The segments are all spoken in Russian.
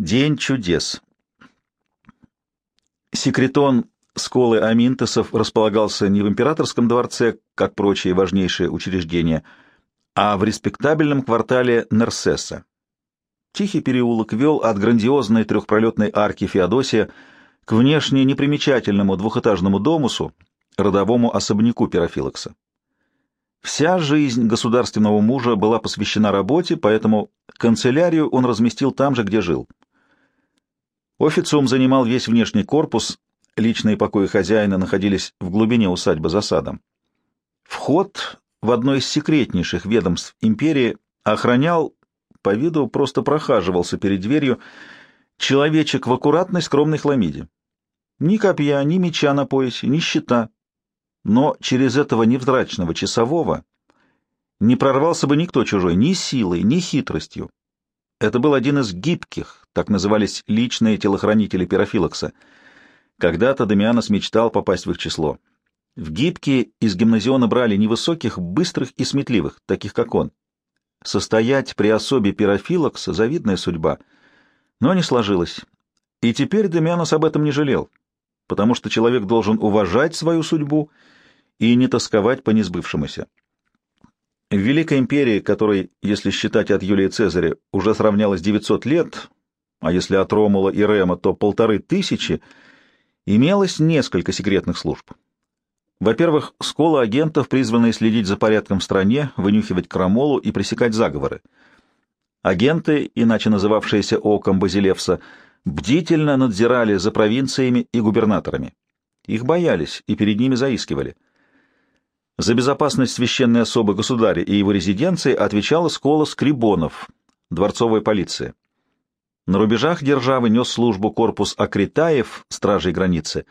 День чудес. Секретон Сколы Аминтесов располагался не в императорском дворце, как прочие важнейшие учреждения, а в респектабельном квартале Нерсеса. Тихий переулок вел от грандиозной трехпролетной арки Феодосия к внешне непримечательному двухэтажному домусу, родовому особняку Пирофилокса. Вся жизнь государственного мужа была посвящена работе, поэтому канцелярию он разместил там же, где жил. Официум занимал весь внешний корпус, личные покои хозяина находились в глубине усадьбы за садом. Вход в одно из секретнейших ведомств империи охранял, по виду просто прохаживался перед дверью, человечек в аккуратной скромной хламиде. Ни копья, ни меча на поясе, ни щита но через этого невзрачного часового не прорвался бы никто чужой ни силой, ни хитростью. Это был один из гибких, так назывались личные телохранители пирофилокса. Когда-то Дамианос мечтал попасть в их число. В гибкие из гимназиона брали невысоких, быстрых и сметливых, таких как он. Состоять при особе пирофилокса — завидная судьба. Но не сложилось. И теперь Дамианос об этом не жалел, потому что человек должен уважать свою судьбу — и не тосковать по несбывшемуся. В Великой империи, которой, если считать от Юлия Цезаря, уже сравнялось 900 лет, а если от Ромула и Рема, то полторы тысячи, имелось несколько секретных служб. Во-первых, школа агентов, призванные следить за порядком в стране, вынюхивать крамолу и пресекать заговоры. Агенты, иначе называвшиеся оком Базилевса, бдительно надзирали за провинциями и губернаторами. Их боялись и перед ними заискивали. За безопасность священной особы государя и его резиденции отвечала школа скрибонов, дворцовая полиция. На рубежах державы нес службу корпус акритаев, стражей границы.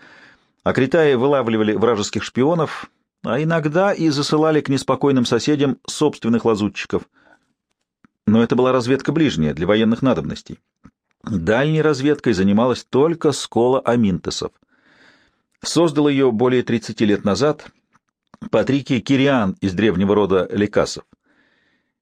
Акритаи вылавливали вражеских шпионов, а иногда и засылали к неспокойным соседям собственных лазутчиков. Но это была разведка ближняя, для военных надобностей. Дальней разведкой занималась только школа Аминтесов. Создал ее более 30 лет назад Патрикий Кириан из древнего рода Лекасов.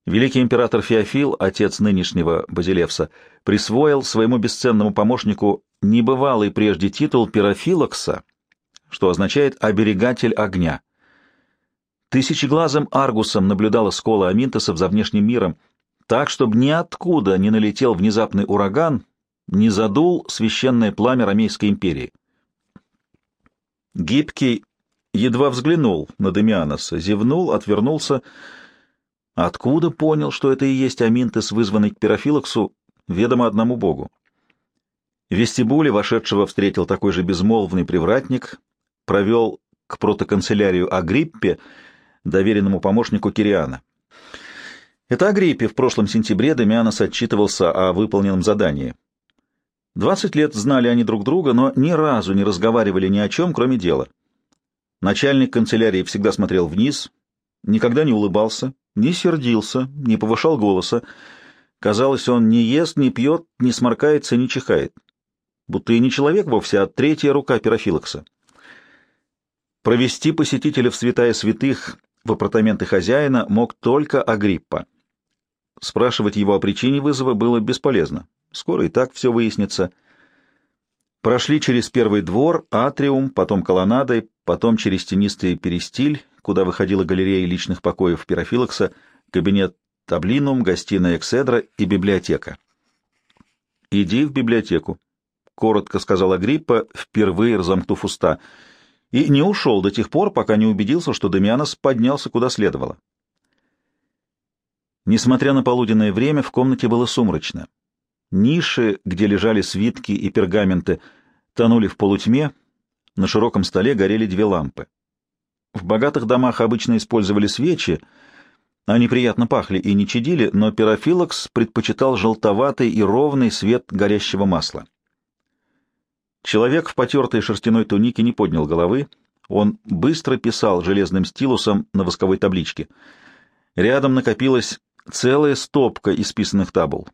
Великий император Феофил, отец нынешнего Базилевса, присвоил своему бесценному помощнику небывалый прежде титул пирофилокса, что означает «оберегатель огня». Тысячеглазым аргусом наблюдала скола Аминтосов за внешним миром, так, чтобы ниоткуда не налетел внезапный ураган, не задул священное пламя Ромейской империи. Гибкий едва взглянул на Демианоса, зевнул, отвернулся. Откуда понял, что это и есть Аминтес, вызванный к пирофилоксу, ведомо одному богу? В вестибуле вошедшего встретил такой же безмолвный привратник, провел к протоканцелярию Агриппе, доверенному помощнику Кириана. Это Агриппе в прошлом сентябре Демианос отчитывался о выполненном задании. Двадцать лет знали они друг друга, но ни разу не разговаривали ни о чем, кроме дела. Начальник канцелярии всегда смотрел вниз, никогда не улыбался, не сердился, не повышал голоса. Казалось, он не ест, не пьет, не сморкается, не чихает. Будто и не человек вовсе, а третья рука пирофилокса. Провести посетителя в святая святых в апартаменты хозяина мог только Агриппа. Спрашивать его о причине вызова было бесполезно. Скоро и так все выяснится — Прошли через первый двор, атриум, потом колоннадой, потом через тенистый перистиль, куда выходила галерея личных покоев пирофилокса, кабинет таблинум, гостиная экседра и библиотека. «Иди в библиотеку», — коротко сказала Гриппа, впервые разомкнув уста, и не ушел до тех пор, пока не убедился, что Дамианос поднялся куда следовало. Несмотря на полуденное время, в комнате было сумрачно. Ниши, где лежали свитки и пергаменты, тонули в полутьме, на широком столе горели две лампы. В богатых домах обычно использовали свечи, они приятно пахли и не чадили, но пирофилокс предпочитал желтоватый и ровный свет горящего масла. Человек в потертой шерстяной тунике не поднял головы, он быстро писал железным стилусом на восковой табличке. Рядом накопилась целая стопка исписанных табул.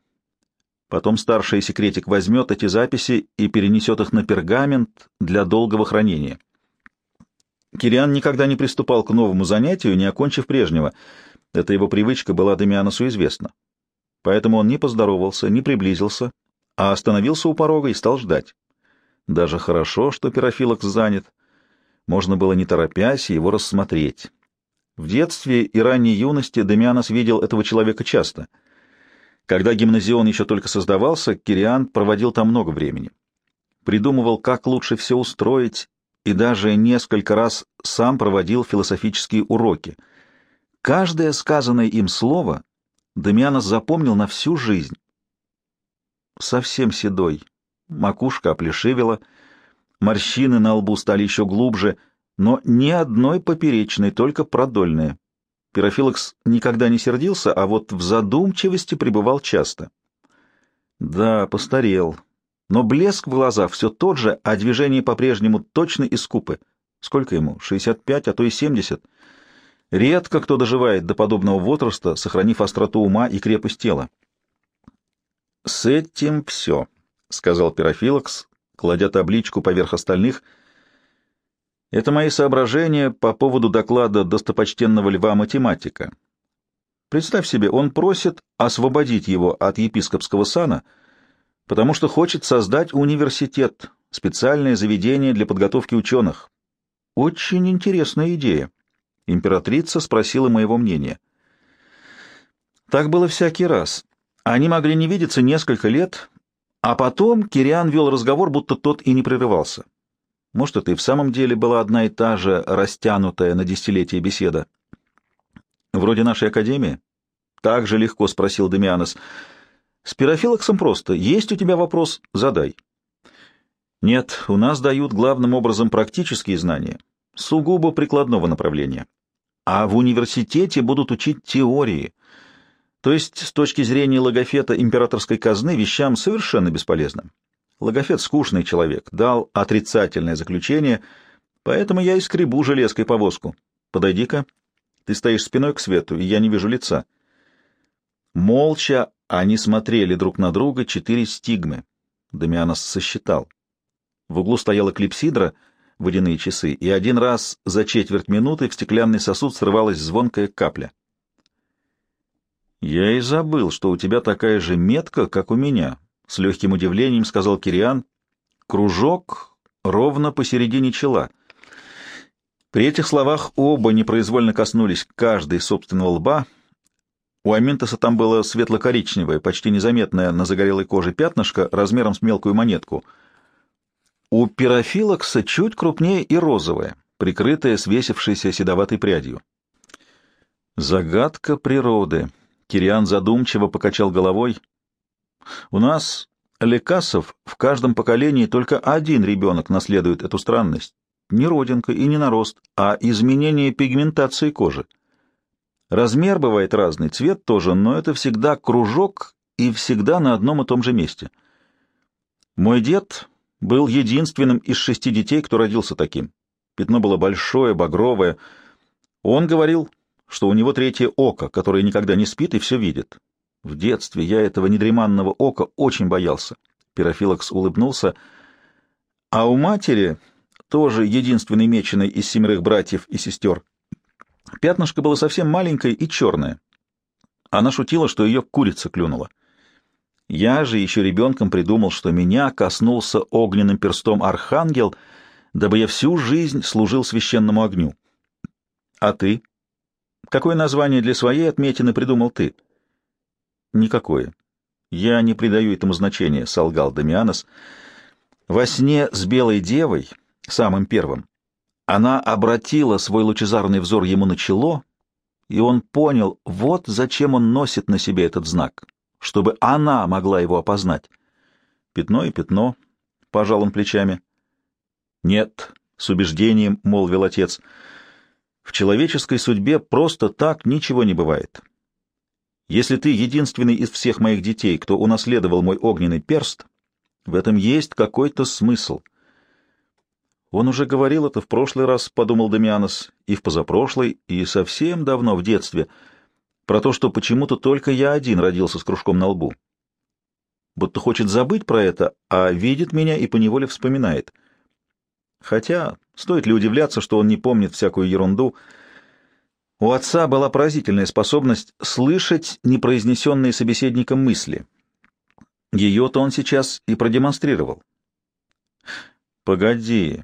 Потом старший секретик возьмет эти записи и перенесет их на пергамент для долгого хранения. Кириан никогда не приступал к новому занятию, не окончив прежнего. Эта его привычка была Демианосу известна. Поэтому он не поздоровался, не приблизился, а остановился у порога и стал ждать. Даже хорошо, что пирофилокс занят. Можно было не торопясь его рассмотреть. В детстве и ранней юности Демианос видел этого человека часто. Когда гимназион еще только создавался, Кириан проводил там много времени. Придумывал, как лучше все устроить, и даже несколько раз сам проводил философические уроки. Каждое сказанное им слово Демианос запомнил на всю жизнь. Совсем седой, макушка оплешивела, морщины на лбу стали еще глубже, но ни одной поперечной, только продольные. Пирофилокс никогда не сердился, а вот в задумчивости пребывал часто. Да, постарел. Но блеск в глазах все тот же, а движения по-прежнему точно и скупы. Сколько ему? 65, а то и 70. Редко кто доживает до подобного возраста, сохранив остроту ума и крепость тела. «С этим все», — сказал Пирофилокс, кладя табличку поверх остальных. «Это мои соображения по поводу доклада достопочтенного льва-математика. Представь себе, он просит освободить его от епископского сана, потому что хочет создать университет, специальное заведение для подготовки ученых. Очень интересная идея. Императрица спросила моего мнения. Так было всякий раз. Они могли не видеться несколько лет, а потом Кириан вел разговор, будто тот и не прерывался. Может, это и в самом деле была одна и та же растянутая на десятилетие беседа. «Вроде нашей академии?» «Так же легко», — спросил Демианос. «С пирофилоксом просто. Есть у тебя вопрос? Задай». «Нет, у нас дают главным образом практические знания, сугубо прикладного направления. А в университете будут учить теории» То есть, с точки зрения логофета императорской казны, вещам совершенно бесполезным. Логофет скучный человек, дал отрицательное заключение, поэтому я и скребу железкой повозку. Подойди-ка. Ты стоишь спиной к свету, и я не вижу лица. Молча они смотрели друг на друга четыре стигмы. Дамианос сосчитал. В углу стояла клипсидра, водяные часы, и один раз за четверть минуты в стеклянный сосуд срывалась звонкая капля. «Я и забыл, что у тебя такая же метка, как у меня», — с легким удивлением сказал Кириан. «Кружок ровно посередине чела». При этих словах оба непроизвольно коснулись каждой собственного лба. У Аминтоса там было светло-коричневое, почти незаметное на загорелой коже пятнышко размером с мелкую монетку. У пирофилокса чуть крупнее и розовое, прикрытое свесившейся седоватой прядью. «Загадка природы», Кириан задумчиво покачал головой. «У нас, лекасов, в каждом поколении только один ребенок наследует эту странность. Не родинка и не нарост, а изменение пигментации кожи. Размер бывает разный, цвет тоже, но это всегда кружок и всегда на одном и том же месте. Мой дед был единственным из шести детей, кто родился таким. Пятно было большое, багровое. Он говорил, что у него третье око, которое никогда не спит и все видит. В детстве я этого недреманного ока очень боялся. Пирофилокс улыбнулся. А у матери, тоже единственной меченой из семерых братьев и сестер, пятнышко было совсем маленькое и черное. Она шутила, что ее курица клюнула. Я же еще ребенком придумал, что меня коснулся огненным перстом архангел, дабы я всю жизнь служил священному огню. А ты? Какое название для своей отметины придумал ты? Никакое. Я не придаю этому значения, солгал Дамианос. Во сне с белой девой, самым первым, она обратила свой лучезарный взор ему на чело, и он понял, вот зачем он носит на себе этот знак, чтобы она могла его опознать. Пятно и пятно, пожал он плечами. Нет, с убеждением молвил отец, — в человеческой судьбе просто так ничего не бывает. Если ты единственный из всех моих детей, кто унаследовал мой огненный перст, в этом есть какой-то смысл. Он уже говорил это в прошлый раз, — подумал Дамианос, — и в позапрошлый, и совсем давно, в детстве, про то, что почему-то только я один родился с кружком на лбу. Будто хочет забыть про это, а видит меня и поневоле вспоминает — Хотя, стоит ли удивляться, что он не помнит всякую ерунду, у отца была поразительная способность слышать непроизнесенные собеседником мысли. Ее-то он сейчас и продемонстрировал. «Погоди,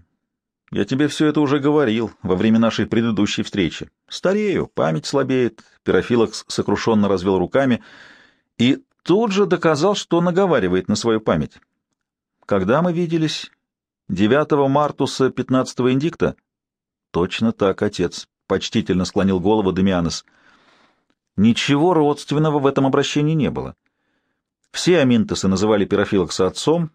я тебе все это уже говорил во время нашей предыдущей встречи. Старею, память слабеет». Пирофилокс сокрушенно развел руками и тут же доказал, что наговаривает на свою память. «Когда мы виделись? 9 Мартуса 15 Индикта?» «Точно так, отец», — почтительно склонил голову Демианос. Ничего родственного в этом обращении не было. Все аминтосы называли Пирофилокса отцом,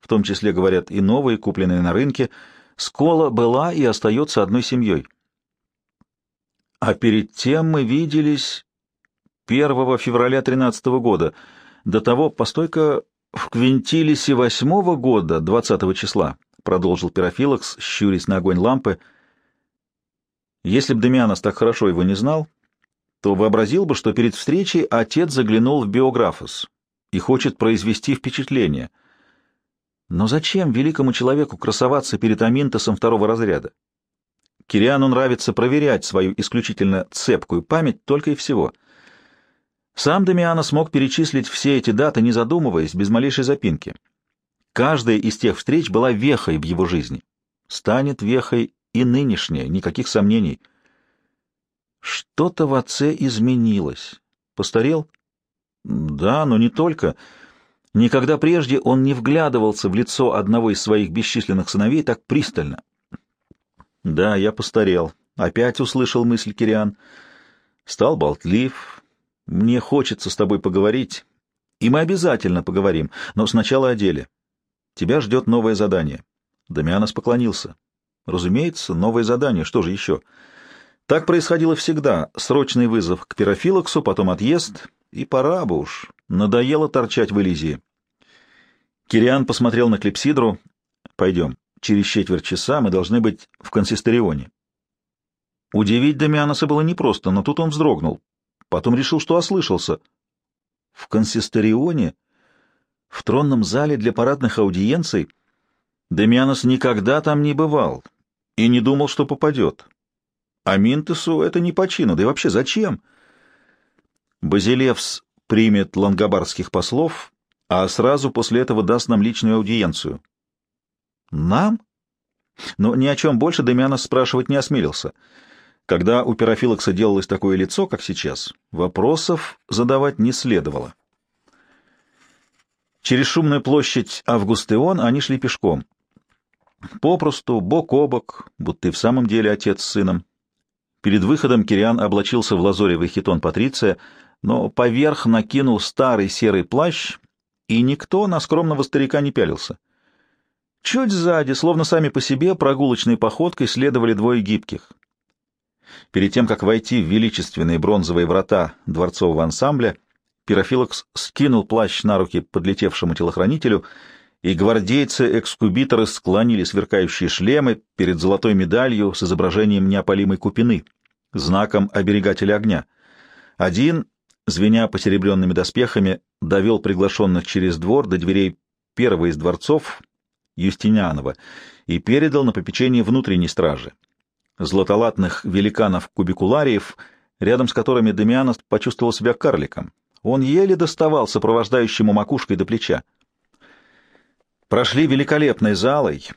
в том числе, говорят, и новые, купленные на рынке. Скола была и остается одной семьей. А перед тем мы виделись 1 февраля 13 года. До того, постойка, в Квинтилисе 8 года, 20 числа, продолжил Пирофилокс, щурясь на огонь лампы. Если б Демианос так хорошо его не знал, то вообразил бы, что перед встречей отец заглянул в биографос и хочет произвести впечатление. Но зачем великому человеку красоваться перед Аминтосом второго разряда? Кириану нравится проверять свою исключительно цепкую память только и всего. Сам Дамиана смог перечислить все эти даты, не задумываясь, без малейшей запинки. Каждая из тех встреч была вехой в его жизни. Станет вехой и нынешняя, никаких сомнений — что-то в отце изменилось. Постарел? Да, но не только. Никогда прежде он не вглядывался в лицо одного из своих бесчисленных сыновей так пристально. Да, я постарел. Опять услышал мысль Кириан. Стал болтлив. Мне хочется с тобой поговорить. И мы обязательно поговорим, но сначала о деле. Тебя ждет новое задание. Дамианос поклонился. Разумеется, новое задание. Что же еще? — так происходило всегда. Срочный вызов к пирофилоксу, потом отъезд, и пора бы уж. Надоело торчать в Элизии. Кириан посмотрел на Клипсидру. «Пойдем. Через четверть часа мы должны быть в консисторионе». Удивить Дамианоса было непросто, но тут он вздрогнул. Потом решил, что ослышался. «В консисторионе? В тронном зале для парадных аудиенций?» Дамианос никогда там не бывал и не думал, что попадет. А Минтесу это не по чину, да и вообще зачем? Базилевс примет лангобардских послов, а сразу после этого даст нам личную аудиенцию. Нам? Но ни о чем больше Демианос спрашивать не осмелился. Когда у Пирофилокса делалось такое лицо, как сейчас, вопросов задавать не следовало. Через шумную площадь Августеон они шли пешком. Попросту, бок о бок, будто и в самом деле отец с сыном. Перед выходом Кириан облачился в лазоревый хитон Патриция, но поверх накинул старый серый плащ, и никто на скромного старика не пялился. Чуть сзади, словно сами по себе, прогулочной походкой следовали двое гибких. Перед тем, как войти в величественные бронзовые врата дворцового ансамбля, Пирофилокс скинул плащ на руки подлетевшему телохранителю — и гвардейцы-экскубиторы склонили сверкающие шлемы перед золотой медалью с изображением неопалимой купины, знаком оберегателя огня. Один, звеня посеребренными доспехами, довел приглашенных через двор до дверей первого из дворцов, Юстинианова, и передал на попечение внутренней стражи, златолатных великанов-кубикулариев, рядом с которыми Демианос почувствовал себя карликом. Он еле доставал сопровождающему макушкой до плеча прошли великолепной залой,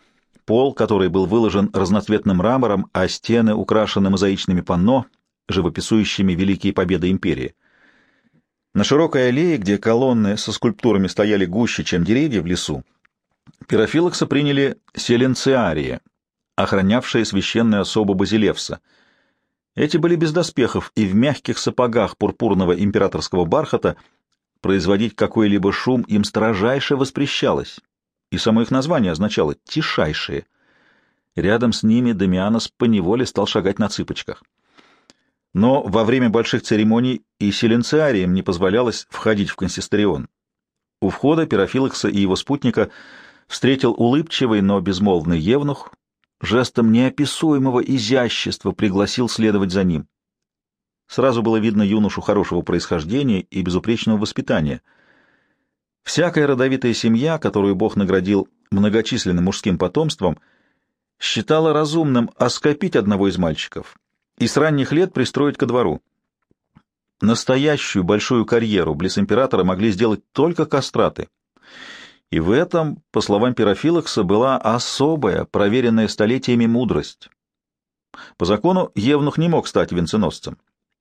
пол который был выложен разноцветным мрамором, а стены украшены мозаичными панно, живописующими великие победы империи. На широкой аллее, где колонны со скульптурами стояли гуще, чем деревья в лесу, пирофилокса приняли селенциарии, охранявшие священную особу Базилевса. Эти были без доспехов и в мягких сапогах пурпурного императорского бархата производить какой-либо шум им строжайше воспрещалось и само их название означало «тишайшие». Рядом с ними Дамианос поневоле стал шагать на цыпочках. Но во время больших церемоний и селенциариям не позволялось входить в консисторион. У входа Пирофилокса и его спутника встретил улыбчивый, но безмолвный евнух, жестом неописуемого изящества пригласил следовать за ним. Сразу было видно юношу хорошего происхождения и безупречного воспитания — Всякая родовитая семья, которую Бог наградил многочисленным мужским потомством, считала разумным оскопить одного из мальчиков и с ранних лет пристроить ко двору. Настоящую большую карьеру близ императора могли сделать только кастраты, И в этом, по словам Пирофилакса, была особая, проверенная столетиями мудрость. По закону Евнух не мог стать венценосцем.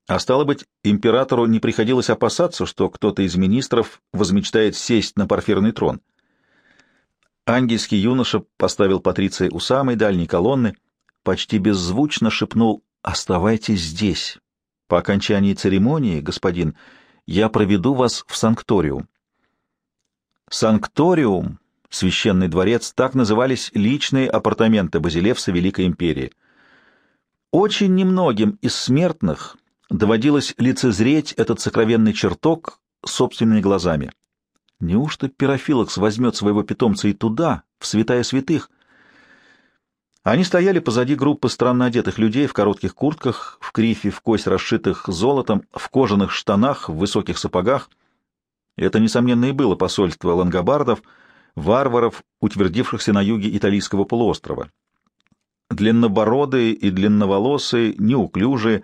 А стало быть, императору не приходилось опасаться, что кто-то из министров возмечтает сесть на парфирный трон. Ангельский юноша поставил Патриция у самой дальней колонны, почти беззвучно шепнул «Оставайтесь здесь. По окончании церемонии, господин, я проведу вас в санкториум». Санкториум, священный дворец, так назывались личные апартаменты Базилевса Великой Империи. Очень немногим из смертных доводилось лицезреть этот сокровенный чертог собственными глазами. Неужто Пирофилокс возьмет своего питомца и туда, в святая святых? Они стояли позади группы странно одетых людей в коротких куртках, в крифе, в кость расшитых золотом, в кожаных штанах, в высоких сапогах. Это, несомненно, и было посольство лангобардов, варваров, утвердившихся на юге италийского полуострова. Длиннобородые и длинноволосые, неуклюжие,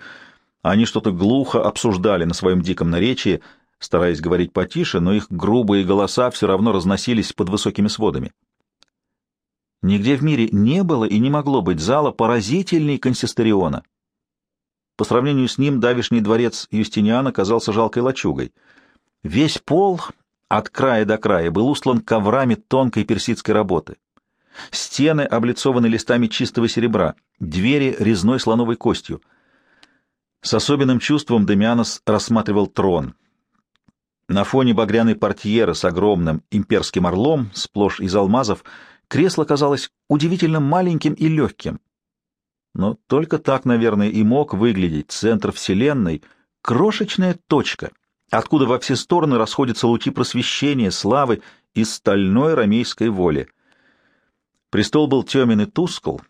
они что-то глухо обсуждали на своем диком наречии, стараясь говорить потише, но их грубые голоса все равно разносились под высокими сводами. Нигде в мире не было и не могло быть зала поразительней консисториона. По сравнению с ним давишний дворец Юстиниана казался жалкой лачугой. Весь пол от края до края был устлан коврами тонкой персидской работы. Стены облицованы листами чистого серебра, двери резной слоновой костью — с особенным чувством Демианос рассматривал трон. На фоне багряной портьеры с огромным имперским орлом, сплошь из алмазов, кресло казалось удивительно маленьким и легким. Но только так, наверное, и мог выглядеть центр Вселенной, крошечная точка, откуда во все стороны расходятся лучи просвещения, славы и стальной ромейской воли. Престол был темен и тускл,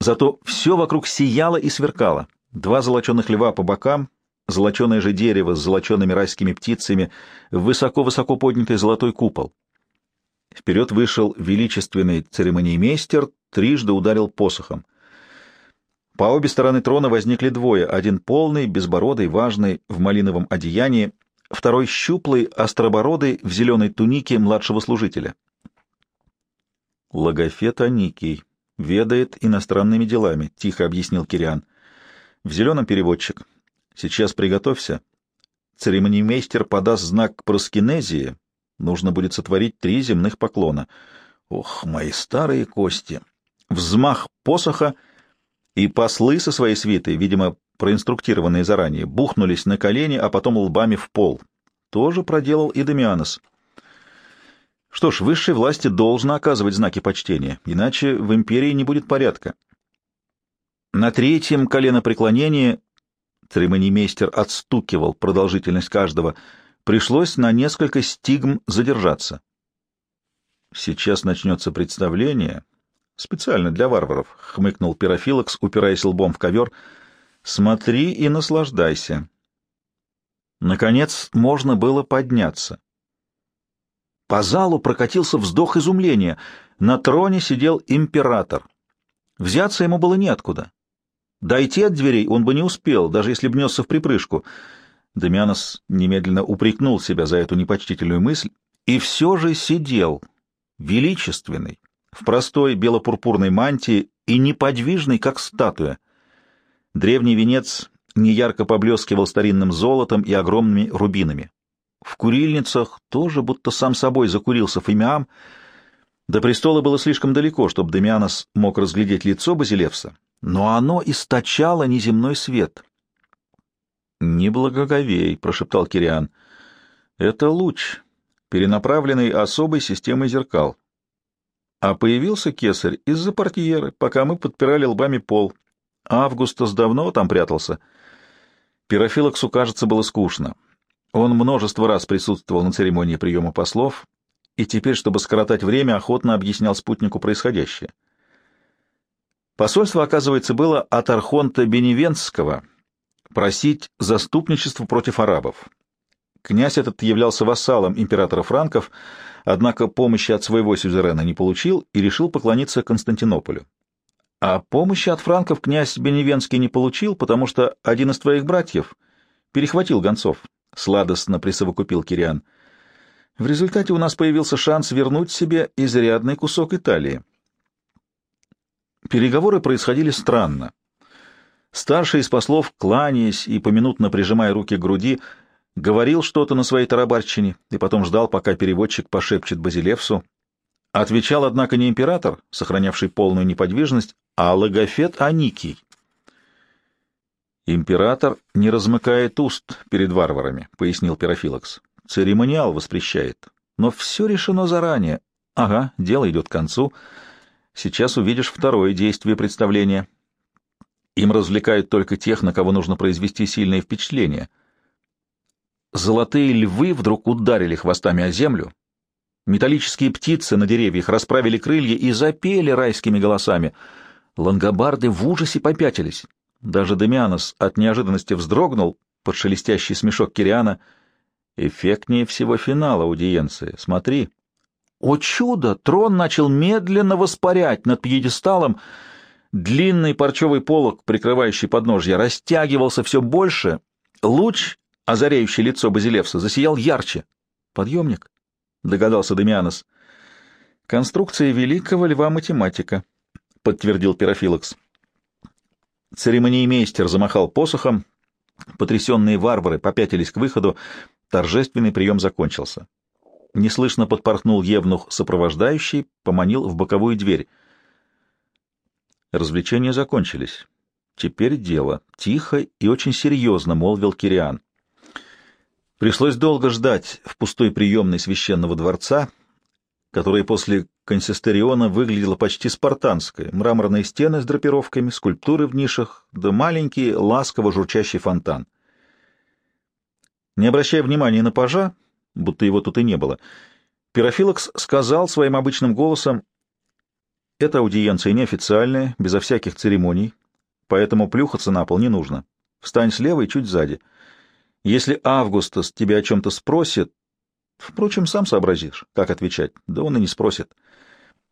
зато все вокруг сияло и сверкало. Два золоченых льва по бокам, золоченое же дерево с золочеными райскими птицами, высоко-высоко поднятый золотой купол. Вперед вышел величественный церемониймейстер, трижды ударил посохом. По обе стороны трона возникли двое, один полный, безбородый, важный, в малиновом одеянии, второй щуплый, остробородый, в зеленой тунике младшего служителя. «Логофет Аникий ведает иностранными делами», — тихо объяснил Кириан. В зеленом переводчик. Сейчас приготовься. Церемониймейстер подаст знак проскинезии. Нужно будет сотворить три земных поклона. Ох, мои старые кости! Взмах посоха, и послы со своей свитой, видимо, проинструктированные заранее, бухнулись на колени, а потом лбами в пол. Тоже проделал и Демианос. Что ж, высшей власти должно оказывать знаки почтения, иначе в империи не будет порядка. На третьем коленопреклонении церемонимейстер отстукивал продолжительность каждого. Пришлось на несколько стигм задержаться. Сейчас начнется представление. Специально для варваров, — хмыкнул Пирофилокс, упираясь лбом в ковер. Смотри и наслаждайся. Наконец можно было подняться. По залу прокатился вздох изумления. На троне сидел император. Взяться ему было неоткуда. Дойти от дверей он бы не успел, даже если б несся в припрыжку. Демианос немедленно упрекнул себя за эту непочтительную мысль и все же сидел, величественный, в простой белопурпурной мантии и неподвижный, как статуя. Древний венец неярко поблескивал старинным золотом и огромными рубинами. В курильницах тоже будто сам собой закурился фимиам. До престола было слишком далеко, чтобы Демианос мог разглядеть лицо Базилевса, но оно источало неземной свет. «Не благоговей», — прошептал Кириан. «Это луч, перенаправленный особой системой зеркал. А появился кесарь из-за портьеры, пока мы подпирали лбами пол. Августас давно там прятался. Пирофилоксу, кажется, было скучно. Он множество раз присутствовал на церемонии приема послов, и теперь, чтобы скоротать время, охотно объяснял спутнику происходящее. Посольство, оказывается, было от Архонта Беневенского просить заступничество против арабов. Князь этот являлся вассалом императора франков, однако помощи от своего сюзерена не получил и решил поклониться Константинополю. А помощи от франков князь Беневенский не получил, потому что один из твоих братьев перехватил гонцов, — сладостно присовокупил Кириан. В результате у нас появился шанс вернуть себе изрядный кусок Италии. Переговоры происходили странно. Старший из послов, кланяясь и поминутно прижимая руки к груди, говорил что-то на своей тарабарщине и потом ждал, пока переводчик пошепчет Базилевсу. Отвечал, однако, не император, сохранявший полную неподвижность, а логофет Аникий. «Император не размыкает уст перед варварами», — пояснил Перофилакс. «Церемониал воспрещает. Но все решено заранее. Ага, дело идет к концу. Сейчас увидишь второе действие представления. Им развлекают только тех, на кого нужно произвести сильное впечатление. Золотые львы вдруг ударили хвостами о землю. Металлические птицы на деревьях расправили крылья и запели райскими голосами. Лангобарды в ужасе попятились. Даже Демианос от неожиданности вздрогнул под шелестящий смешок Кириана. Эффектнее всего финала аудиенции. Смотри. О чудо! Трон начал медленно воспарять над пьедесталом, Длинный парчевый полог, прикрывающий подножье, растягивался все больше. Луч, озаряющий лицо Базилевса, засиял ярче. «Подъемник?» — догадался Демианос. «Конструкция великого льва-математика», — подтвердил Пирофилакс. Церемониймейстер замахал посохом. Потрясенные варвары попятились к выходу. Торжественный прием закончился. Неслышно подпорхнул Евнух сопровождающий, поманил в боковую дверь — Развлечения закончились. Теперь дело. Тихо и очень серьезно, молвил Кириан. Пришлось долго ждать в пустой приемной священного дворца, которая после консистериона выглядела почти спартанской. Мраморные стены с драпировками, скульптуры в нишах, да маленький, ласково журчащий фонтан. Не обращая внимания на пажа, будто его тут и не было, Пирофилокс сказал своим обычным голосом, эта аудиенция неофициальная, безо всяких церемоний, поэтому плюхаться на пол не нужно. Встань слева и чуть сзади. Если Августас тебя о чем-то спросит, впрочем, сам сообразишь, как отвечать, да он и не спросит.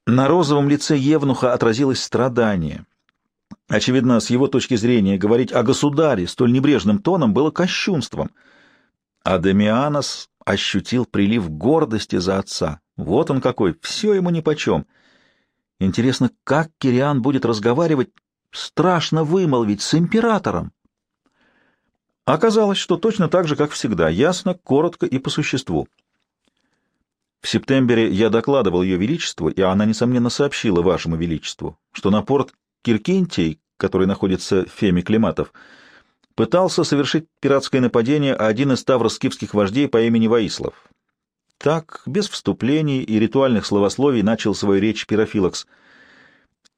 На розовом лице Евнуха отразилось страдание. Очевидно, с его точки зрения, говорить о государе столь небрежным тоном было кощунством. А Демианос ощутил прилив гордости за отца. Вот он какой, все ему нипочем. Интересно, как Кириан будет разговаривать, страшно вымолвить, с императором? Оказалось, что точно так же, как всегда, ясно, коротко и по существу. В сентябре я докладывал Ее Величеству, и она, несомненно, сообщила Вашему Величеству, что на порт Киркинтий, который находится в Феме Климатов, пытался совершить пиратское нападение один из тавроскипских вождей по имени Ваислав. Так, без вступлений и ритуальных словословий, начал свою речь Пирофилакс.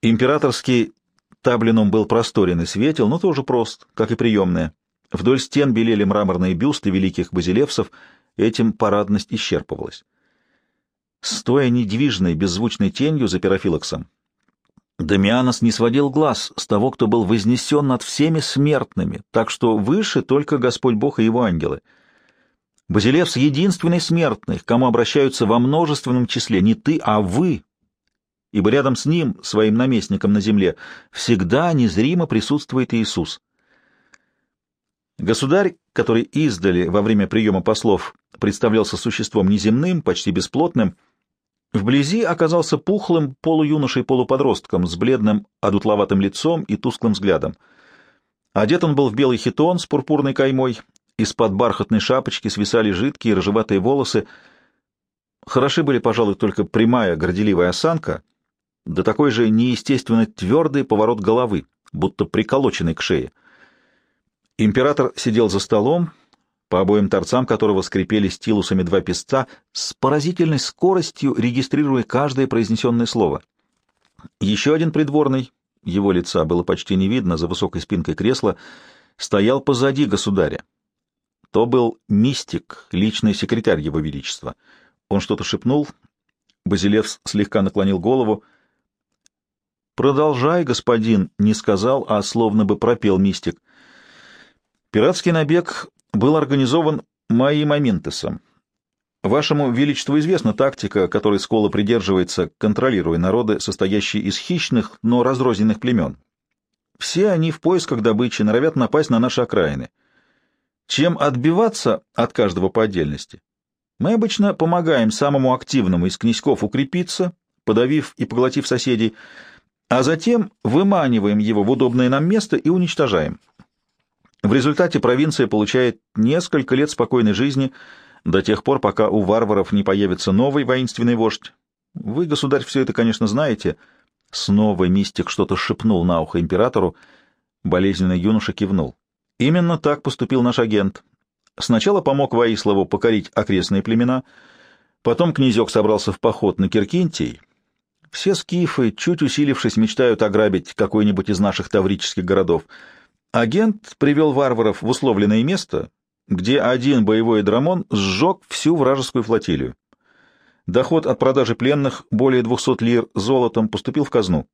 Императорский таблинум был просторен и светел, но тоже прост, как и приемная. Вдоль стен белели мраморные бюсты великих базилевсов, этим парадность исчерпывалась. Стоя недвижной, беззвучной тенью за Пирофилаксом, Дамианос не сводил глаз с того, кто был вознесен над всеми смертными, так что выше только Господь Бог и его ангелы — Базилевс — единственный смертный, к кому обращаются во множественном числе не ты, а вы, ибо рядом с ним, своим наместником на земле, всегда незримо присутствует Иисус. Государь, который издали во время приема послов представлялся существом неземным, почти бесплотным, вблизи оказался пухлым полуюношей-полуподростком с бледным одутловатым лицом и тусклым взглядом. Одет он был в белый хитон с пурпурной каймой из-под бархатной шапочки свисали жидкие рыжеватые волосы. Хороши были, пожалуй, только прямая горделивая осанка, да такой же неестественно твердый поворот головы, будто приколоченный к шее. Император сидел за столом, по обоим торцам которого скрипели стилусами два песца, с поразительной скоростью регистрируя каждое произнесенное слово. Еще один придворный, его лица было почти не видно за высокой спинкой кресла, стоял позади государя, то был мистик, личный секретарь его величества. Он что-то шепнул. Базилев слегка наклонил голову. «Продолжай, господин», — не сказал, а словно бы пропел мистик. «Пиратский набег был организован моим Аминтесом. Вашему Величеству известна тактика, которой Скола придерживается, контролируя народы, состоящие из хищных, но разрозненных племен. Все они в поисках добычи норовят напасть на наши окраины. Чем отбиваться от каждого по отдельности? Мы обычно помогаем самому активному из князьков укрепиться, подавив и поглотив соседей, а затем выманиваем его в удобное нам место и уничтожаем. В результате провинция получает несколько лет спокойной жизни до тех пор, пока у варваров не появится новый воинственный вождь. Вы, государь, все это, конечно, знаете. Снова мистик что-то шепнул на ухо императору. Болезненный юноша кивнул. Именно так поступил наш агент. Сначала помог Ваиславу покорить окрестные племена, потом князек собрался в поход на Киркинтий. Все скифы, чуть усилившись, мечтают ограбить какой-нибудь из наших таврических городов — Агент привел варваров в условленное место, где один боевой драмон сжег всю вражескую флотилию. Доход от продажи пленных, более 200 лир золотом, поступил в казну.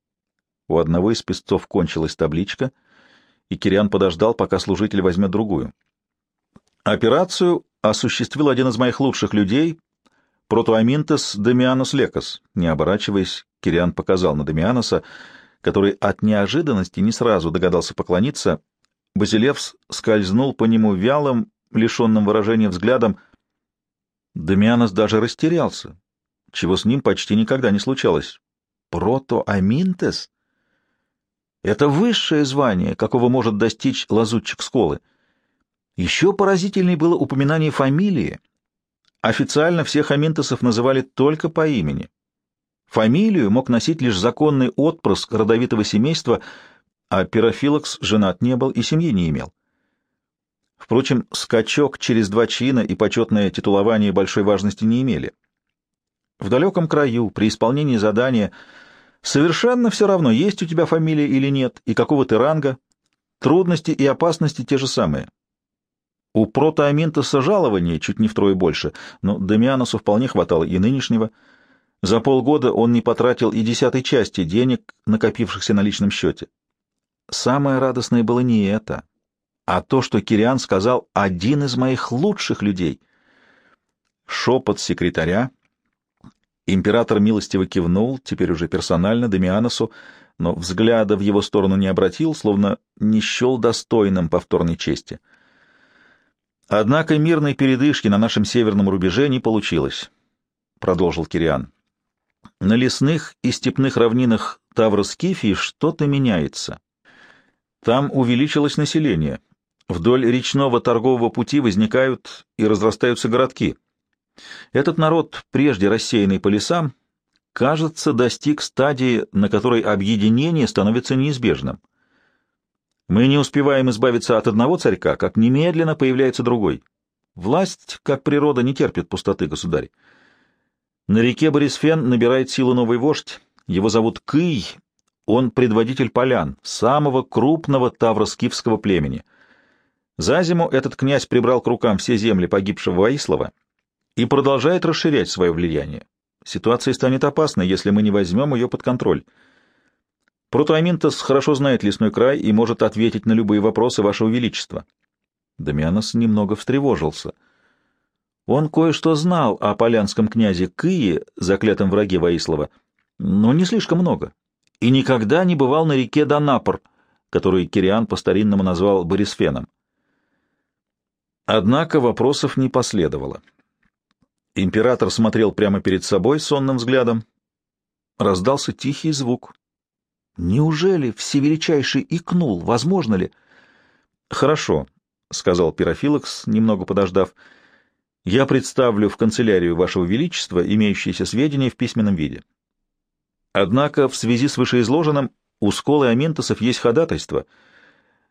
У одного из песцов кончилась табличка, и Кириан подождал, пока служитель возьмет другую. Операцию осуществил один из моих лучших людей, протоаминтес Демианос Лекас. Не оборачиваясь, Кириан показал на Демианоса, который от неожиданности не сразу догадался поклониться, Базилевс скользнул по нему вялым, лишенным выражения взглядом. Дамианос даже растерялся, чего с ним почти никогда не случалось. Протоаминтес? Это высшее звание, какого может достичь лазутчик сколы. Еще поразительнее было упоминание фамилии. Официально всех аминтесов называли только по имени. Фамилию мог носить лишь законный отпрыск родовитого семейства, а Пирофилокс женат не был и семьи не имел. Впрочем, скачок через два чина и почетное титулование большой важности не имели. В далеком краю, при исполнении задания, совершенно все равно, есть у тебя фамилия или нет, и какого ты ранга, трудности и опасности те же самые. У протоаминтоса жалования чуть не втрое больше, но Дамианосу вполне хватало и нынешнего — за полгода он не потратил и десятой части денег, накопившихся на личном счете. Самое радостное было не это, а то, что Кириан сказал «один из моих лучших людей». Шепот секретаря. Император милостиво кивнул, теперь уже персонально, Демианосу, но взгляда в его сторону не обратил, словно не счел достойным повторной чести. Однако мирной передышки на нашем северном рубеже не получилось, — продолжил Кириан. На лесных и степных равнинах Тавроскифии что-то меняется. Там увеличилось население. Вдоль речного торгового пути возникают и разрастаются городки. Этот народ, прежде рассеянный по лесам, кажется, достиг стадии, на которой объединение становится неизбежным. Мы не успеваем избавиться от одного царька, как немедленно появляется другой. Власть, как природа, не терпит пустоты, государь. На реке Борисфен набирает силу новый вождь. Его зовут Кый. Он предводитель полян, самого крупного тавроскифского племени. За зиму этот князь прибрал к рукам все земли погибшего Ваислава и продолжает расширять свое влияние. Ситуация станет опасной, если мы не возьмем ее под контроль. Протоаминтос хорошо знает лесной край и может ответить на любые вопросы Вашего Величества. Дамианос немного встревожился — он кое-что знал о полянском князе Кые, заклятом враге Воислова, но не слишком много, и никогда не бывал на реке Донапор, которую Кириан по-старинному назвал Борисфеном. Однако вопросов не последовало. Император смотрел прямо перед собой сонным взглядом. Раздался тихий звук. Неужели всевеличайший икнул? Возможно ли? — Хорошо, — сказал Пирофилокс, немного подождав, — я представлю в канцелярию Вашего Величества имеющиеся сведения в письменном виде. Однако в связи с вышеизложенным у Сколы Аминтосов есть ходатайство,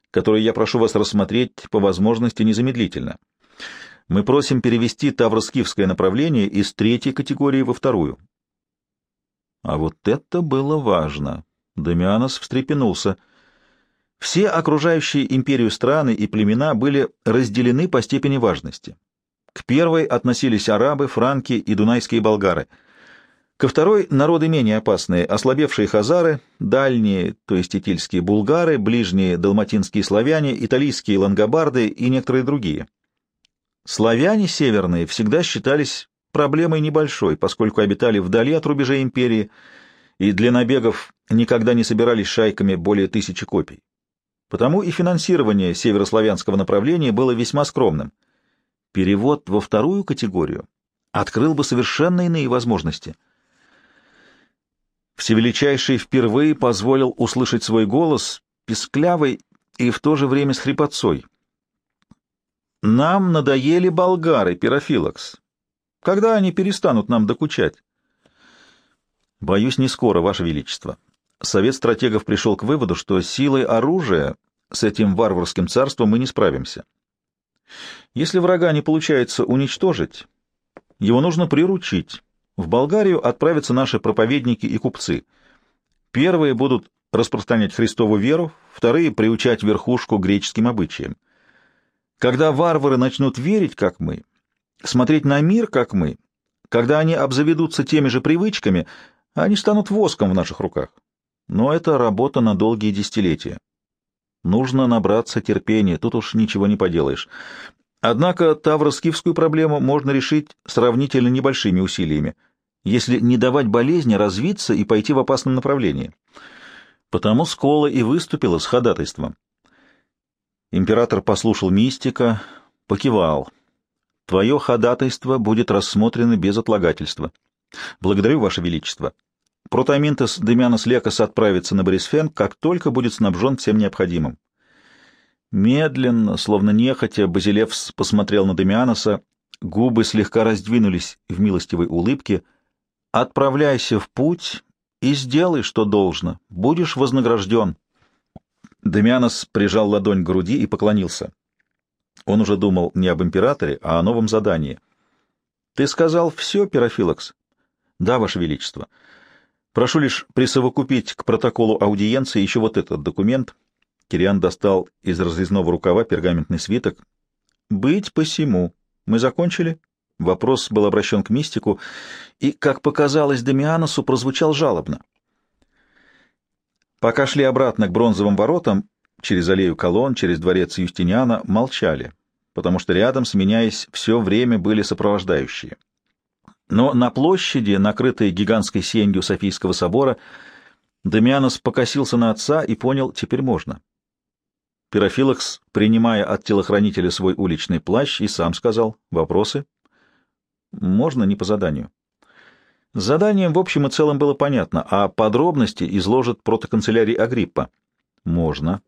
которое я прошу вас рассмотреть по возможности незамедлительно. Мы просим перевести Тавроскивское направление из третьей категории во вторую. А вот это было важно. Дамианос встрепенулся. Все окружающие империю страны и племена были разделены по степени важности. К первой относились арабы, франки и дунайские болгары. Ко второй — народы менее опасные, ослабевшие хазары, дальние, то есть итильские булгары, ближние — далматинские славяне, италийские лангобарды и некоторые другие. Славяне северные всегда считались проблемой небольшой, поскольку обитали вдали от рубежей империи и для набегов никогда не собирались шайками более тысячи копий. Потому и финансирование северославянского направления было весьма скромным — Перевод во вторую категорию открыл бы совершенно иные возможности. Всевеличайший впервые позволил услышать свой голос, песклявый и в то же время с хрипотцой. «Нам надоели болгары, Пирофилакс. Когда они перестанут нам докучать?» «Боюсь, не скоро, Ваше Величество. Совет стратегов пришел к выводу, что силой оружия с этим варварским царством мы не справимся. Если врага не получается уничтожить, его нужно приручить. В Болгарию отправятся наши проповедники и купцы. Первые будут распространять Христову веру, вторые — приучать верхушку греческим обычаям. Когда варвары начнут верить, как мы, смотреть на мир, как мы, когда они обзаведутся теми же привычками, они станут воском в наших руках. Но это работа на долгие десятилетия. Нужно набраться терпения, тут уж ничего не поделаешь. Однако тавроскифскую проблему можно решить сравнительно небольшими усилиями, если не давать болезни развиться и пойти в опасном направлении. Потому Скола и выступила с ходатайством. Император послушал мистика, покивал. Твое ходатайство будет рассмотрено без отлагательства. Благодарю, Ваше Величество. Протаминтес Демианос Лекас отправится на Борисфен, как только будет снабжен всем необходимым. Медленно, словно нехотя, Базилевс посмотрел на Демианоса, губы слегка раздвинулись в милостивой улыбке. «Отправляйся в путь и сделай, что должно. Будешь вознагражден». Демианос прижал ладонь к груди и поклонился. Он уже думал не об императоре, а о новом задании. «Ты сказал все, Пирофилакс?» «Да, Ваше Величество. Прошу лишь присовокупить к протоколу аудиенции еще вот этот документ». Кириан достал из разрезного рукава пергаментный свиток. «Быть посему. Мы закончили?» Вопрос был обращен к мистику, и, как показалось Демианосу, прозвучал жалобно. Пока шли обратно к бронзовым воротам, через аллею колонн, через дворец Юстиниана, молчали, потому что рядом, сменяясь, все время были сопровождающие. Но на площади, накрытой гигантской сенью Софийского собора, Демианос покосился на отца и понял, теперь можно. Пирофилакс, принимая от телохранителя свой уличный плащ, и сам сказал «Вопросы?» «Можно не по заданию». Заданием в общем и целом было понятно, а подробности изложит протоканцелярий Агриппа. «Можно».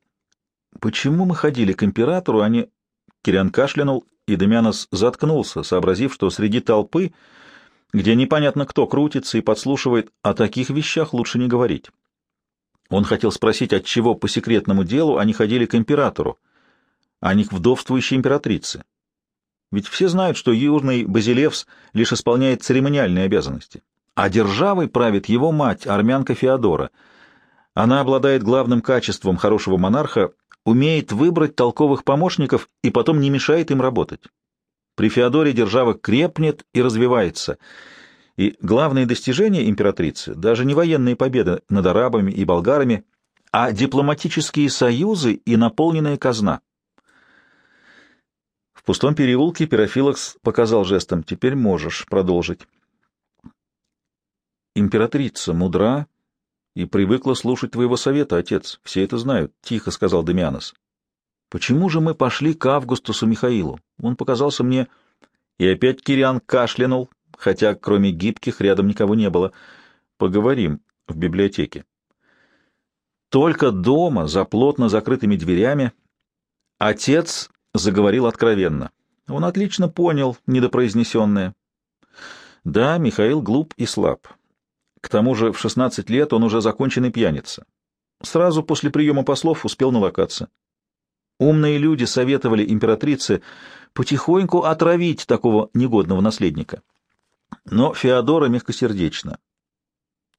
«Почему мы ходили к императору, а не...» Кириан кашлянул, и Демянос заткнулся, сообразив, что среди толпы, где непонятно кто крутится и подслушивает, о таких вещах лучше не говорить. Он хотел спросить, от чего по секретному делу они ходили к императору, а не к вдовствующей императрице. Ведь все знают, что южный Базилевс лишь исполняет церемониальные обязанности, а державой правит его мать, армянка Феодора. Она обладает главным качеством хорошего монарха, умеет выбрать толковых помощников и потом не мешает им работать. При Феодоре держава крепнет и развивается — и главные достижения императрицы даже не военные победы над арабами и болгарами, а дипломатические союзы и наполненная казна. В пустом переулке Пирофилакс показал жестом «Теперь можешь продолжить». Императрица мудра и привыкла слушать твоего совета, отец. Все это знают, — тихо сказал Демианос. Почему же мы пошли к Августусу Михаилу? Он показался мне... И опять Кириан кашлянул, хотя кроме гибких рядом никого не было. Поговорим в библиотеке. Только дома, за плотно закрытыми дверями, отец заговорил откровенно. Он отлично понял недопроизнесенное. Да, Михаил глуп и слаб. К тому же в 16 лет он уже законченный пьяница. Сразу после приема послов успел налокаться. Умные люди советовали императрице потихоньку отравить такого негодного наследника. Но Феодора мягкосердечна.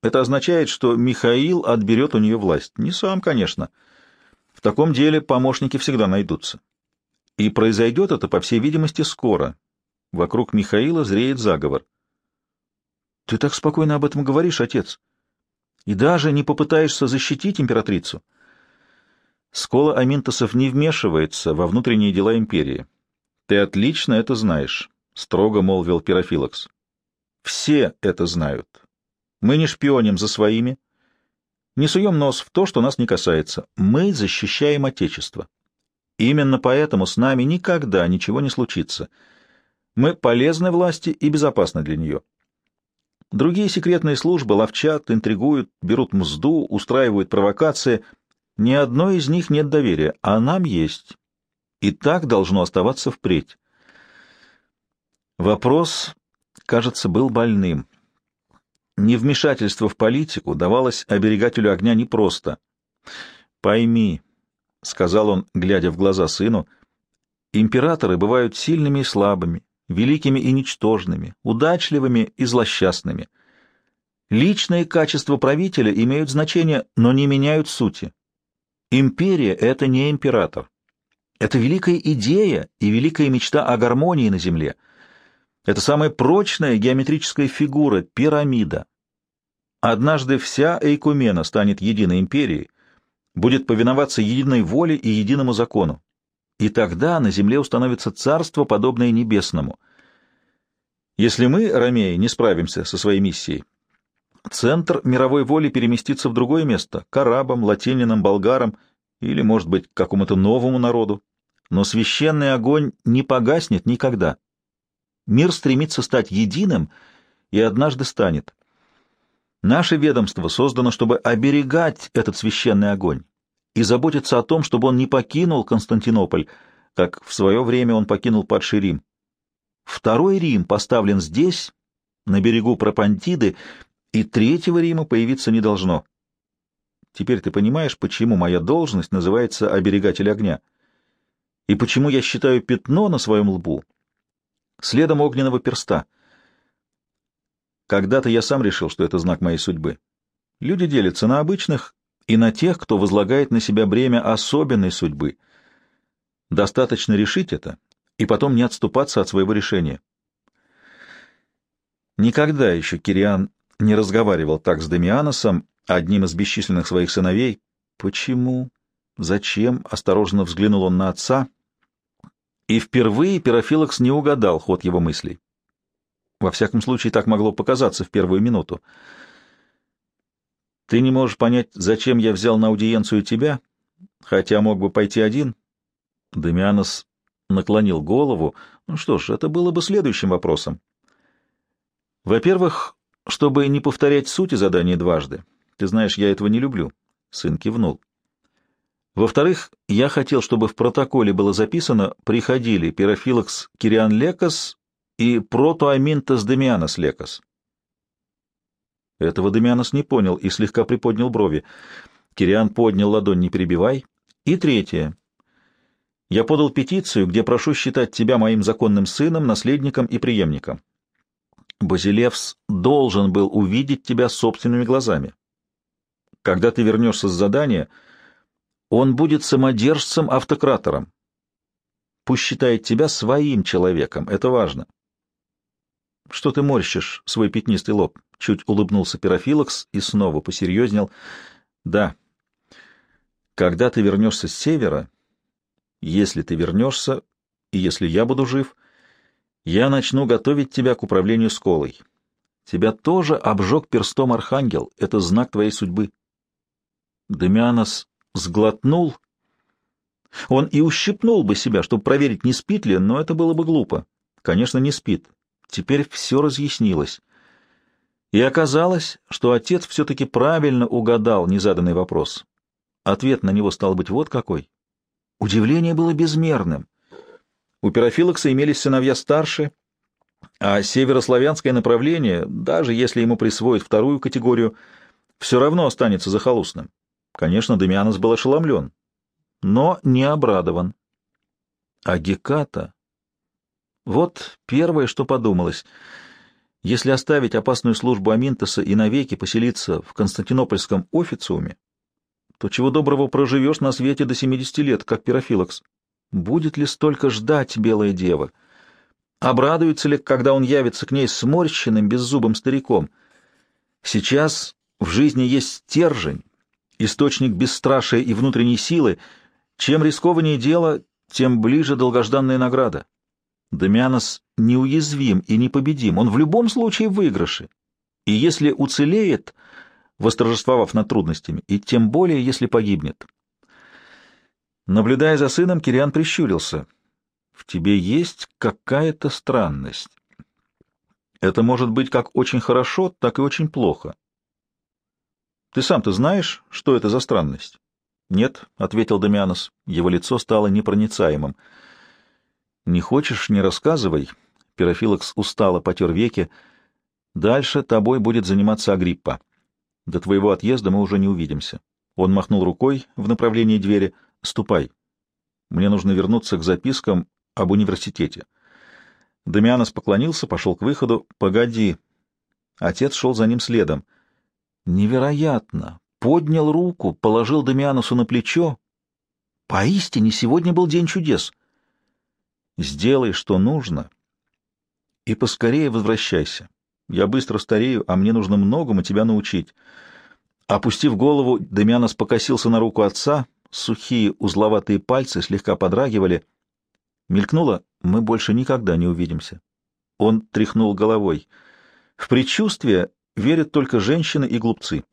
Это означает, что Михаил отберет у нее власть. Не сам, конечно. В таком деле помощники всегда найдутся. И произойдет это, по всей видимости, скоро. Вокруг Михаила зреет заговор. Ты так спокойно об этом говоришь, отец. И даже не попытаешься защитить императрицу. Скола Аминтосов не вмешивается во внутренние дела империи. Ты отлично это знаешь, — строго молвил Пирофилакс. Все это знают. Мы не шпионим за своими, не суем нос в то, что нас не касается. Мы защищаем Отечество. Именно поэтому с нами никогда ничего не случится. Мы полезны власти и безопасны для нее. Другие секретные службы ловчат, интригуют, берут мзду, устраивают провокации. Ни одной из них нет доверия, а нам есть. И так должно оставаться впредь. Вопрос, кажется, был больным. Невмешательство в политику давалось оберегателю огня непросто. «Пойми», — сказал он, глядя в глаза сыну, — «императоры бывают сильными и слабыми, великими и ничтожными, удачливыми и злосчастными. Личные качества правителя имеют значение, но не меняют сути. Империя — это не император. Это великая идея и великая мечта о гармонии на земле. Это самая прочная геометрическая фигура — пирамида. Однажды вся Эйкумена станет единой империей, будет повиноваться единой воле и единому закону и тогда на земле установится царство, подобное небесному. Если мы, ромеи, не справимся со своей миссией, центр мировой воли переместится в другое место, к арабам, латининам, болгарам или, может быть, к какому-то новому народу. Но священный огонь не погаснет никогда. Мир стремится стать единым и однажды станет. Наше ведомство создано, чтобы оберегать этот священный огонь, и заботиться о том, чтобы он не покинул Константинополь, как в свое время он покинул падший Рим. Второй Рим поставлен здесь, на берегу Пропантиды, и третьего Рима появиться не должно. Теперь ты понимаешь, почему моя должность называется оберегатель огня, и почему я считаю пятно на своем лбу следом огненного перста. Когда-то я сам решил, что это знак моей судьбы. Люди делятся на обычных и на тех, кто возлагает на себя бремя особенной судьбы. Достаточно решить это и потом не отступаться от своего решения. Никогда еще Кириан не разговаривал так с Демианосом, одним из бесчисленных своих сыновей. Почему? Зачем? Осторожно взглянул он на отца, и впервые Пирофилокс не угадал ход его мыслей. Во всяком случае, так могло показаться в первую минуту. Ты не можешь понять, зачем я взял на аудиенцию тебя, хотя мог бы пойти один? Демианос наклонил голову. Ну что ж, это было бы следующим вопросом. Во-первых, чтобы не повторять сути задания дважды. Ты знаешь, я этого не люблю. Сын кивнул. Во-вторых, я хотел, чтобы в протоколе было записано «приходили Пирофилокс Кириан Лекас и Протоаминтас Демианос Лекас». Этого Демианос не понял и слегка приподнял брови. Кириан поднял ладонь «Не перебивай». И третье. Я подал петицию, где прошу считать тебя моим законным сыном, наследником и преемником. Базилевс должен был увидеть тебя собственными глазами. Когда ты вернешься с задания, он будет самодержцем-автократором. Пусть считает тебя своим человеком, это важно. Что ты морщишь свой пятнистый лоб? Чуть улыбнулся Пирофилокс и снова посерьезнел. Да. Когда ты вернешься с севера, если ты вернешься, и если я буду жив, я начну готовить тебя к управлению сколой. Тебя тоже обжег перстом архангел, это знак твоей судьбы. Демианос сглотнул. Он и ущипнул бы себя, чтобы проверить, не спит ли, но это было бы глупо. Конечно, не спит. Теперь все разъяснилось. И оказалось, что отец все-таки правильно угадал незаданный вопрос. Ответ на него стал быть вот какой. Удивление было безмерным. У Пирофилокса имелись сыновья старше, а северославянское направление, даже если ему присвоят вторую категорию, все равно останется захолустным. Конечно, Демианос был ошеломлен, но не обрадован. А Геката... Вот первое, что подумалось — если оставить опасную службу Аминтоса и навеки поселиться в Константинопольском официуме, то чего доброго проживешь на свете до 70 лет, как Пирофилокс. Будет ли столько ждать белая дева? Обрадуется ли, когда он явится к ней сморщенным, беззубым стариком? Сейчас в жизни есть стержень, источник бесстрашия и внутренней силы. Чем рискованнее дело, тем ближе долгожданная награда. Дамианос неуязвим и непобедим, он в любом случае в выигрыше. И если уцелеет, восторжествовав над трудностями, и тем более, если погибнет. Наблюдая за сыном, Кириан прищурился. В тебе есть какая-то странность. Это может быть как очень хорошо, так и очень плохо. Ты сам-то знаешь, что это за странность? Нет, — ответил Дамианос. Его лицо стало непроницаемым. Не хочешь — не рассказывай. Пирофилокс устало потер веки. Дальше тобой будет заниматься Агриппа. До твоего отъезда мы уже не увидимся. Он махнул рукой в направлении двери. Ступай. Мне нужно вернуться к запискам об университете. Дамианос поклонился, пошел к выходу. «Погоди!» Отец шел за ним следом. «Невероятно!» Поднял руку, положил Дамианосу на плечо. Поистине, сегодня был день чудес. «Сделай, что нужно, и поскорее возвращайся. Я быстро старею, а мне нужно многому тебя научить». Опустив голову, Дамианос покосился на руку отца, сухие узловатые пальцы слегка подрагивали — Мелькнуло, мы больше никогда не увидимся. Он тряхнул головой. В предчувствие верят только женщины и глупцы.